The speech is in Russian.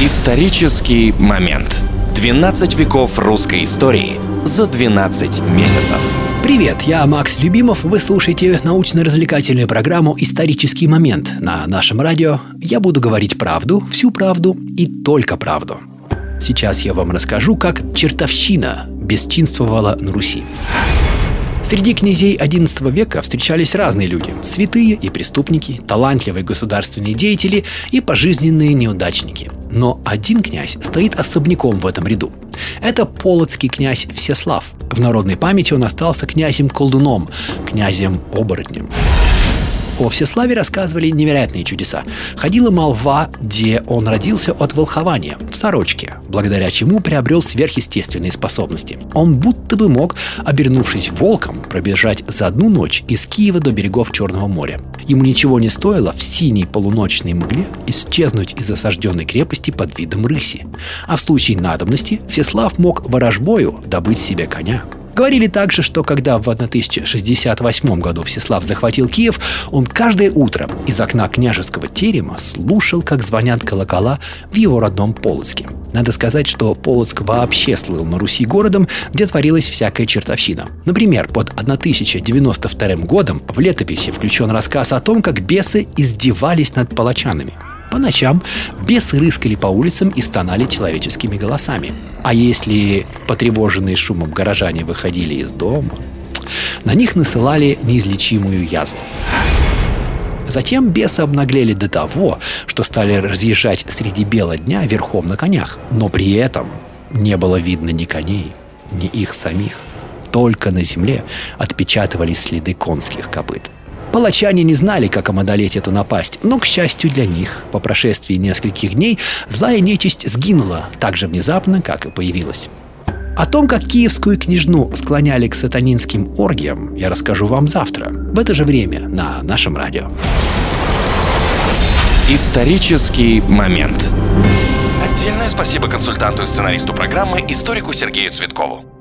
Исторический момент. 12 веков русской истории за 12 месяцев. Привет, я Макс Любимов. Вы слушаете научно-развлекательную программу «Исторический момент» на нашем радио. Я буду говорить правду, всю правду и только правду. Сейчас я вам расскажу, как чертовщина бесчинствовала на Руси. Среди князей XI века встречались разные люди – святые и преступники, талантливые государственные деятели и пожизненные неудачники. Но один князь стоит особняком в этом ряду. Это полоцкий князь Всеслав. В народной памяти он остался князем-колдуном, князем-оборотнем. О Всеславе рассказывали невероятные чудеса. Ходила молва, где он родился от волхования, в сорочке, благодаря чему приобрел сверхъестественные способности. Он будто бы мог, обернувшись волком, пробежать за одну ночь из Киева до берегов Черного моря. Ему ничего не стоило в синей полуночной мгле исчезнуть из осажденной крепости под видом рыси. А в случае надобности Всеслав мог ворожбою добыть себе коня. Говорили также, что когда в 1068 году Всеслав захватил Киев, он каждое утро из окна княжеского терема слушал, как звонят колокола в его родном Полоцке. Надо сказать, что Полоцк вообще слыл на Руси городом, где творилась всякая чертовщина. Например, под 1092 годом в летописи включен рассказ о том, как бесы издевались над палачанами. По ночам бесы рыскали по улицам и стонали человеческими голосами. А если потревоженные шумом горожане выходили из дома, на них насылали неизлечимую язву. Затем бесы обнаглели до того, что стали разъезжать среди бела дня верхом на конях. Но при этом не было видно ни коней, ни их самих. Только на земле отпечатывались следы конских копыт. Палачане не знали, как одолеть эту напасть, но, к счастью для них, по прошествии нескольких дней злая нечисть сгинула так же внезапно, как и появилась. О том, как киевскую княжну склоняли к сатанинским оргиям, я расскажу вам завтра, в это же время на нашем радио. Исторический момент. Отдельное спасибо консультанту и сценаристу программы, историку Сергею Цветкову.